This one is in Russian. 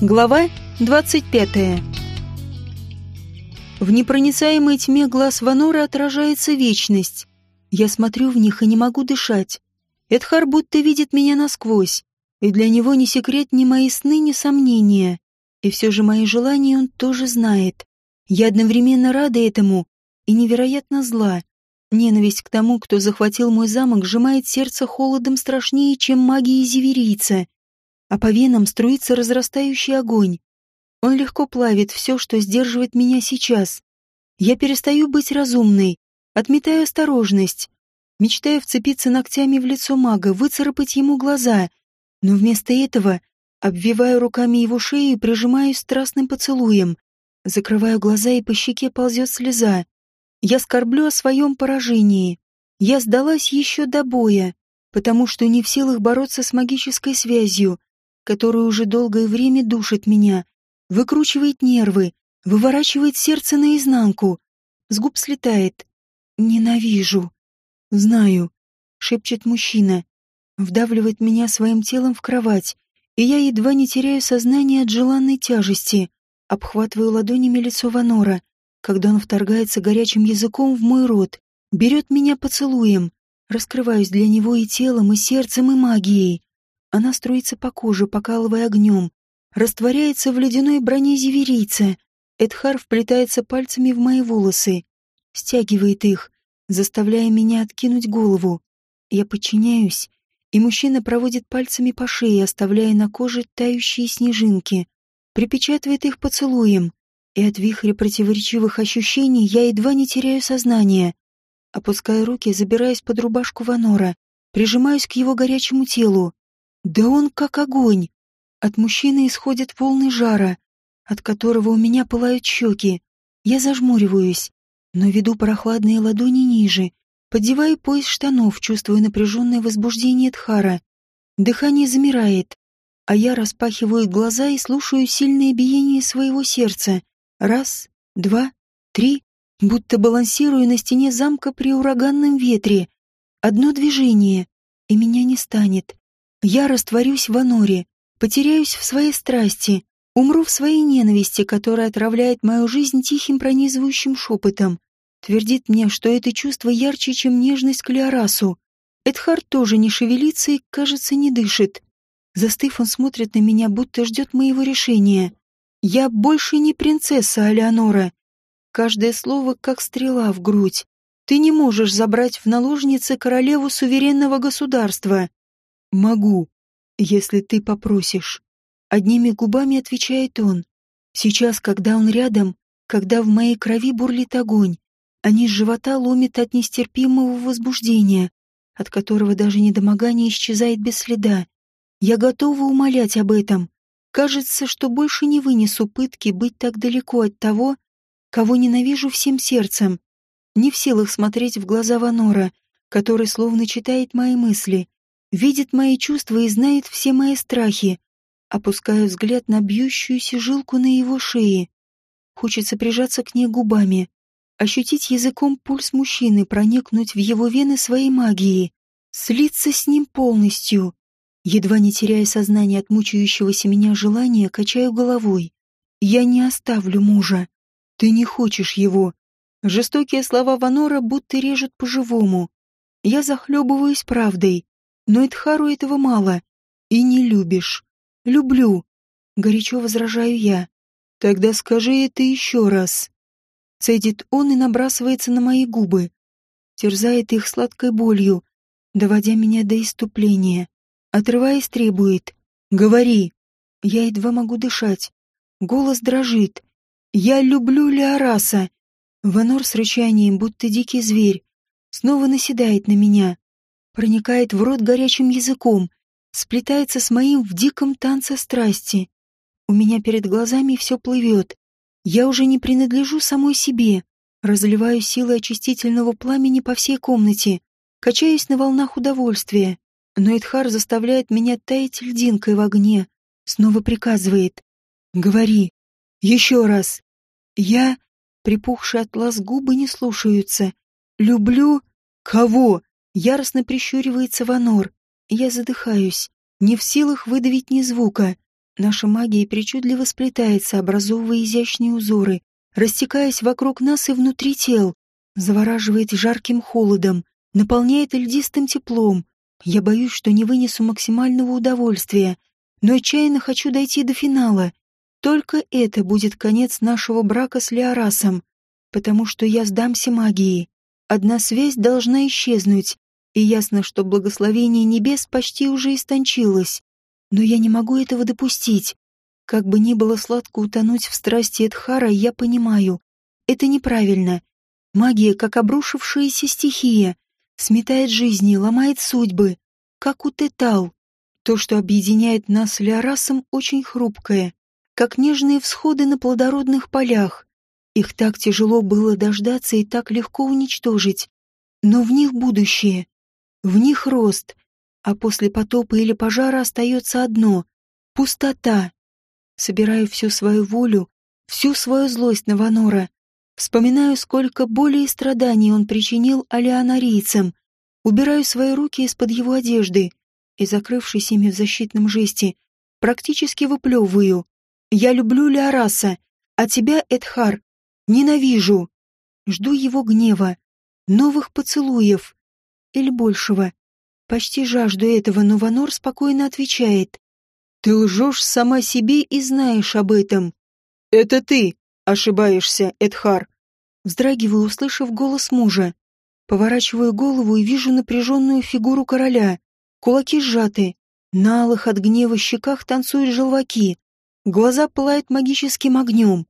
Глава 25. В непроницаемой тьме глаз Ванора отражается вечность. Я смотрю в них и не могу дышать. Эдхар будто видит меня насквозь, и для него не секрет ни мои сны, ни сомнения. И все же мои желания он тоже знает. Я одновременно рада этому и невероятно зла. Ненависть к тому, кто захватил мой замок, сжимает сердце холодом страшнее, чем магия зиверийца а по венам струится разрастающий огонь. Он легко плавит все, что сдерживает меня сейчас. Я перестаю быть разумной, отметаю осторожность, мечтаю вцепиться ногтями в лицо мага, выцарапать ему глаза, но вместо этого обвиваю руками его шею и прижимаюсь страстным поцелуем. Закрываю глаза, и по щеке ползет слеза. Я скорблю о своем поражении. Я сдалась еще до боя, потому что не в силах бороться с магической связью, который уже долгое время душит меня, выкручивает нервы, выворачивает сердце наизнанку. С губ слетает. «Ненавижу». «Знаю», — шепчет мужчина. Вдавливает меня своим телом в кровать, и я едва не теряю сознание от желанной тяжести. Обхватываю ладонями лицо Ванора, когда он вторгается горячим языком в мой рот, берет меня поцелуем. Раскрываюсь для него и телом, и сердцем, и магией. Она струится по коже, покалывая огнем, растворяется в ледяной броне зиверийца. Эдхар вплетается пальцами в мои волосы, стягивает их, заставляя меня откинуть голову. Я подчиняюсь, и мужчина проводит пальцами по шее, оставляя на коже тающие снежинки, припечатывает их поцелуем, и от вихря противоречивых ощущений я едва не теряю сознание. Опуская руки, забираясь под рубашку Ванора, прижимаюсь к его горячему телу. Да он как огонь. От мужчины исходит полный жара, от которого у меня пылают щеки. Я зажмуриваюсь, но веду прохладные ладони ниже, поддеваю пояс штанов, чувствуя напряженное возбуждение Тхара. Дыхание замирает, а я распахиваю глаза и слушаю сильное биение своего сердца. Раз, два, три, будто балансирую на стене замка при ураганном ветре. Одно движение, и меня не станет. Я растворюсь в Аноре, потеряюсь в своей страсти, умру в своей ненависти, которая отравляет мою жизнь тихим пронизывающим шепотом. Твердит мне, что это чувство ярче, чем нежность к Леорасу. Эдхард тоже не шевелится и, кажется, не дышит. Застыв, он смотрит на меня, будто ждет моего решения. Я больше не принцесса Алеонора. Каждое слово как стрела в грудь. Ты не можешь забрать в наложницы королеву суверенного государства. «Могу, если ты попросишь». Одними губами отвечает он. Сейчас, когда он рядом, когда в моей крови бурлит огонь, а низ живота ломит от нестерпимого возбуждения, от которого даже недомогание исчезает без следа. Я готова умолять об этом. Кажется, что больше не вынесу пытки быть так далеко от того, кого ненавижу всем сердцем. Не в силах смотреть в глаза Ванора, который словно читает мои мысли, видит мои чувства и знает все мои страхи. Опускаю взгляд на бьющуюся жилку на его шее. Хочется прижаться к ней губами, ощутить языком пульс мужчины, проникнуть в его вены своей магией, слиться с ним полностью. Едва не теряя сознание от мучающегося меня желания, качаю головой. Я не оставлю мужа. Ты не хочешь его. Жестокие слова Ванора будто режут по-живому. Я захлебываюсь правдой. Но Эдхару этого мало. И не любишь. Люблю. Горячо возражаю я. Тогда скажи это еще раз. Цедит он и набрасывается на мои губы. Терзает их сладкой болью, доводя меня до иступления. Отрываясь, требует. «Говори!» Я едва могу дышать. Голос дрожит. «Я люблю Леораса!» Ванор с рычанием, будто дикий зверь, снова наседает на меня проникает в рот горячим языком, сплетается с моим в диком танце страсти. У меня перед глазами все плывет. Я уже не принадлежу самой себе. Разливаю силы очистительного пламени по всей комнате, качаюсь на волнах удовольствия. Но Эдхар заставляет меня таять льдинкой в огне, снова приказывает. «Говори. Еще раз. Я...» Припухшие от лаз губы не слушаются. «Люблю...» «Кого?» Яростно прищуривается Ванор. Я задыхаюсь, не в силах выдавить ни звука. Наша магия причудливо сплетается, образовывая изящные узоры, растекаясь вокруг нас и внутри тел, завораживает жарким холодом, наполняет льдистым теплом. Я боюсь, что не вынесу максимального удовольствия, но отчаянно хочу дойти до финала. Только это будет конец нашего брака с Леорасом, потому что я сдамся магии. Одна связь должна исчезнуть, и ясно, что благословение небес почти уже истончилось. Но я не могу этого допустить. Как бы ни было сладко утонуть в страсти Эдхара, я понимаю. Это неправильно. Магия, как обрушившаяся стихия, сметает жизни, ломает судьбы, как у Тетал. То, что объединяет нас с Леорасом, очень хрупкое, как нежные всходы на плодородных полях. Их так тяжело было дождаться и так легко уничтожить. Но в них будущее, в них рост, а после потопа или пожара остается одно — пустота. Собираю всю свою волю, всю свою злость на Ванора. Вспоминаю, сколько боли и страданий он причинил алианарийцам. Убираю свои руки из-под его одежды и, закрывшись ими в защитном жесте, практически выплевываю. «Я люблю Леораса, а тебя, Эдхар, ненавижу!» Жду его гнева, новых поцелуев или большего. Почти жажду этого, но Ванор спокойно отвечает. «Ты лжешь сама себе и знаешь об этом». «Это ты ошибаешься, Эдхар». Вздрагиваю, услышав голос мужа. Поворачиваю голову и вижу напряженную фигуру короля. Кулаки сжаты. На алых от гнева щеках танцуют желваки. Глаза пылают магическим огнем.